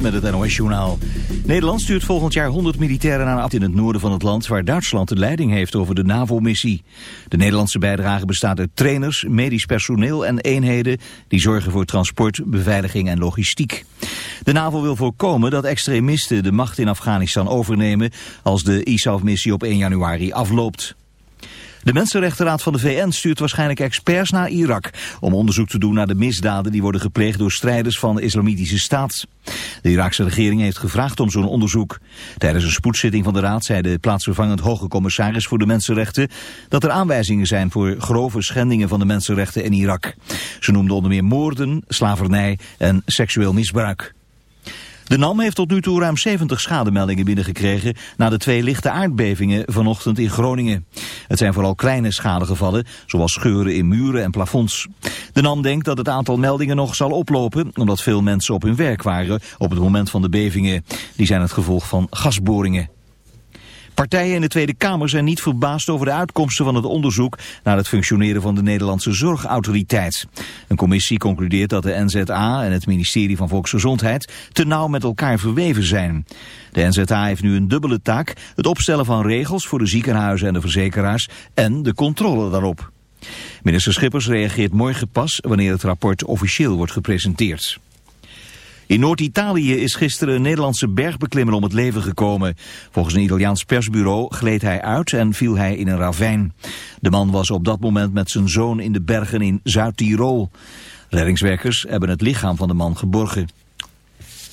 Met het NOS-journaal. Nederland stuurt volgend jaar 100 militairen naar in het noorden van het land... waar Duitsland de leiding heeft over de NAVO-missie. De Nederlandse bijdrage bestaat uit trainers, medisch personeel en eenheden... die zorgen voor transport, beveiliging en logistiek. De NAVO wil voorkomen dat extremisten de macht in Afghanistan overnemen... als de ISAF-missie op 1 januari afloopt. De Mensenrechtenraad van de VN stuurt waarschijnlijk experts naar Irak... om onderzoek te doen naar de misdaden die worden gepleegd door strijders van de Islamitische Staat. De Iraakse regering heeft gevraagd om zo'n onderzoek. Tijdens een spoedzitting van de raad zei de plaatsvervangend hoge commissaris voor de mensenrechten... dat er aanwijzingen zijn voor grove schendingen van de mensenrechten in Irak. Ze noemde onder meer moorden, slavernij en seksueel misbruik. De NAM heeft tot nu toe ruim 70 schademeldingen binnengekregen na de twee lichte aardbevingen vanochtend in Groningen. Het zijn vooral kleine schadegevallen, zoals scheuren in muren en plafonds. De NAM denkt dat het aantal meldingen nog zal oplopen, omdat veel mensen op hun werk waren op het moment van de bevingen. Die zijn het gevolg van gasboringen. Partijen in de Tweede Kamer zijn niet verbaasd over de uitkomsten van het onderzoek naar het functioneren van de Nederlandse Zorgautoriteit. Een commissie concludeert dat de NZA en het ministerie van Volksgezondheid te nauw met elkaar verweven zijn. De NZA heeft nu een dubbele taak, het opstellen van regels voor de ziekenhuizen en de verzekeraars en de controle daarop. Minister Schippers reageert morgen pas wanneer het rapport officieel wordt gepresenteerd. In Noord-Italië is gisteren een Nederlandse bergbeklimmer om het leven gekomen. Volgens een Italiaans persbureau gleed hij uit en viel hij in een ravijn. De man was op dat moment met zijn zoon in de bergen in Zuid-Tirol. Reddingswerkers hebben het lichaam van de man geborgen.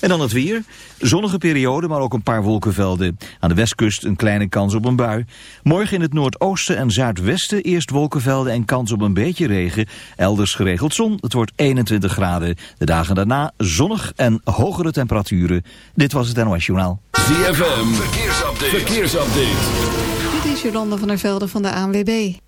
En dan het weer. Zonnige periode, maar ook een paar wolkenvelden. Aan de westkust een kleine kans op een bui. Morgen in het noordoosten en zuidwesten eerst wolkenvelden en kans op een beetje regen. Elders geregeld zon. Het wordt 21 graden. De dagen daarna zonnig en hogere temperaturen. Dit was het NOS Journaal. ZFM, verkeersupdate. verkeersupdate. Dit is Jolanda van der Velde van de ANWB.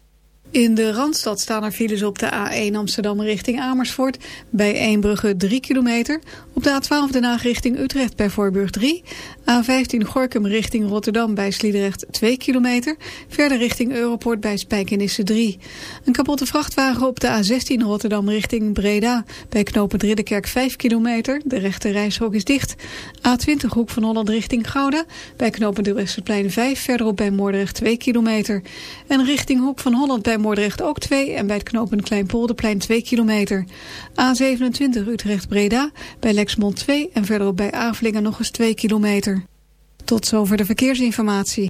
In de Randstad staan er files op de A1 Amsterdam richting Amersfoort. Bij Eembrugge 3 kilometer. Op de A12 Den Haag richting Utrecht bij Voorburg 3. A15 Gorkum richting Rotterdam bij Sliedrecht 2 kilometer. Verder richting Europort bij Spijkenisse 3. Een kapotte vrachtwagen op de A16 Rotterdam richting Breda. Bij knopen Ridderkerk 5 kilometer. De rechte reishok is dicht. A20 Hoek van Holland richting Gouda. Bij knopen de Westerplein 5. Verderop bij Moordrecht 2 kilometer. En richting Hoek van Holland bij Moordrecht ook 2. En bij het knopen Kleinpolderplein 2 kilometer. A27 Utrecht Breda. Bij Lexmond 2. En verderop bij Avelingen nog eens 2 kilometer. Tot zover de verkeersinformatie.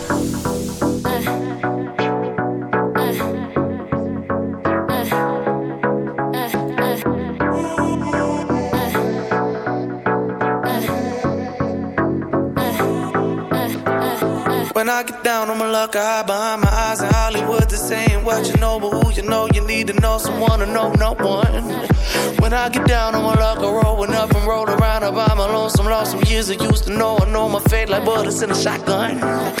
I get down on my luck, I hide behind my eyes in Hollywood. This saying what you know, but who you know, you need to know someone to know no one. When I get down on my luck, I rollin' up and roll around. I buy my lonesome, lost some years I used to know. I know my fate like bullets in a shotgun.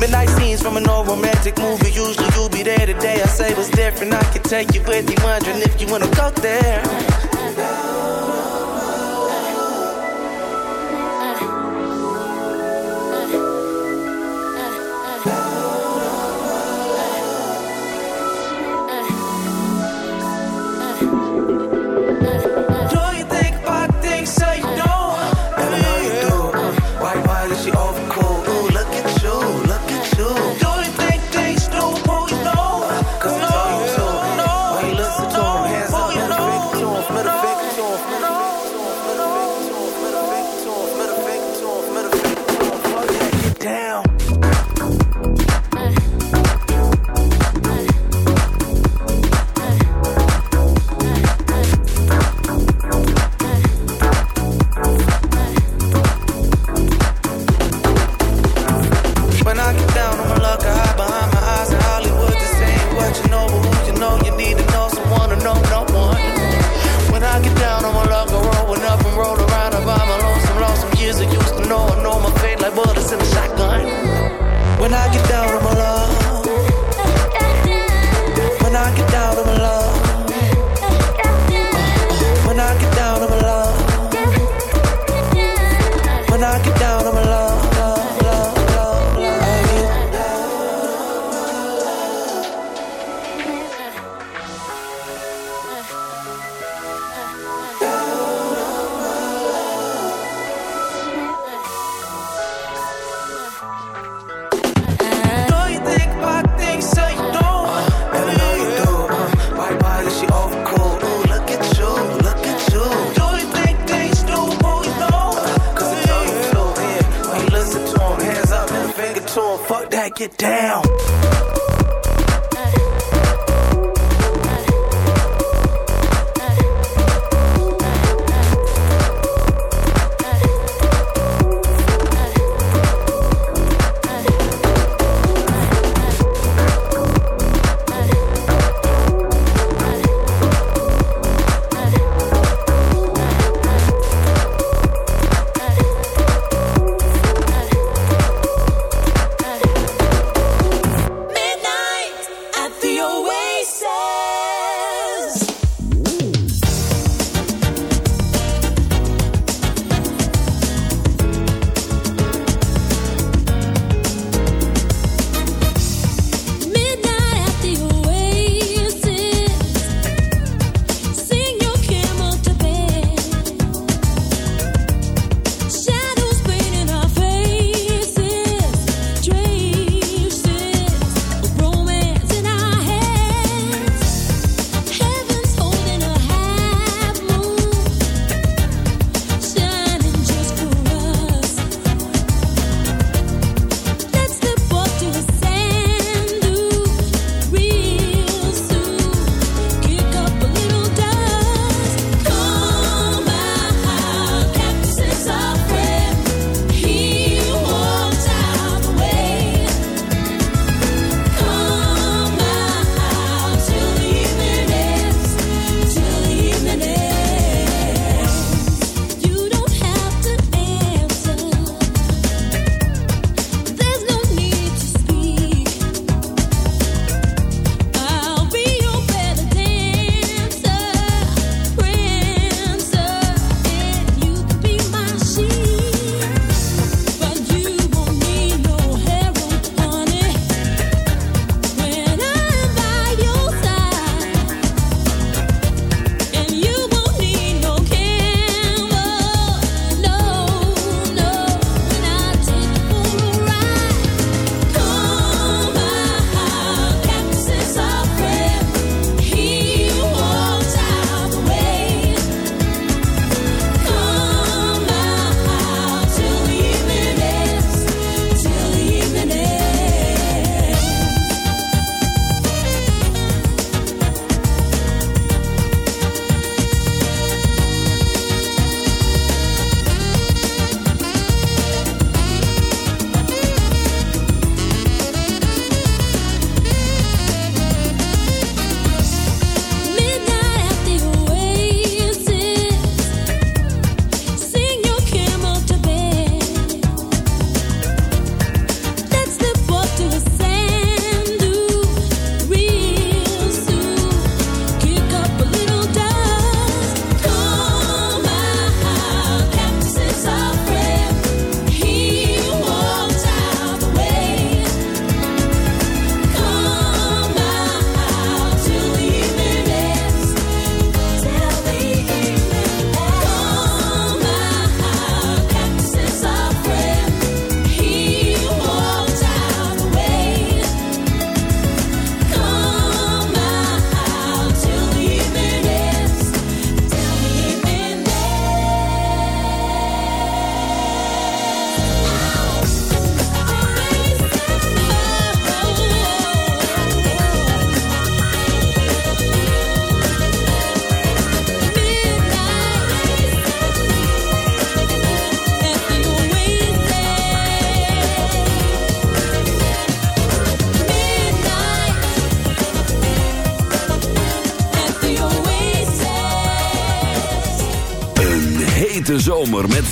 Midnight scenes from an old romantic movie. Usually you'll be there today. I say what's different. I can take you with me, wondering if you wanna go there. Get down.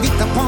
vita può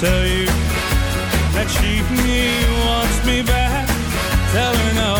tell you that she wants me back. Tell her no.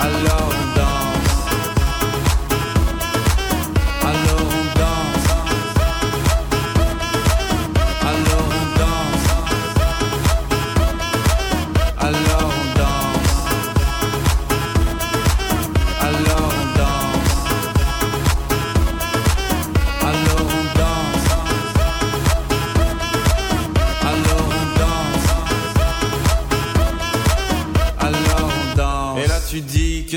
alone.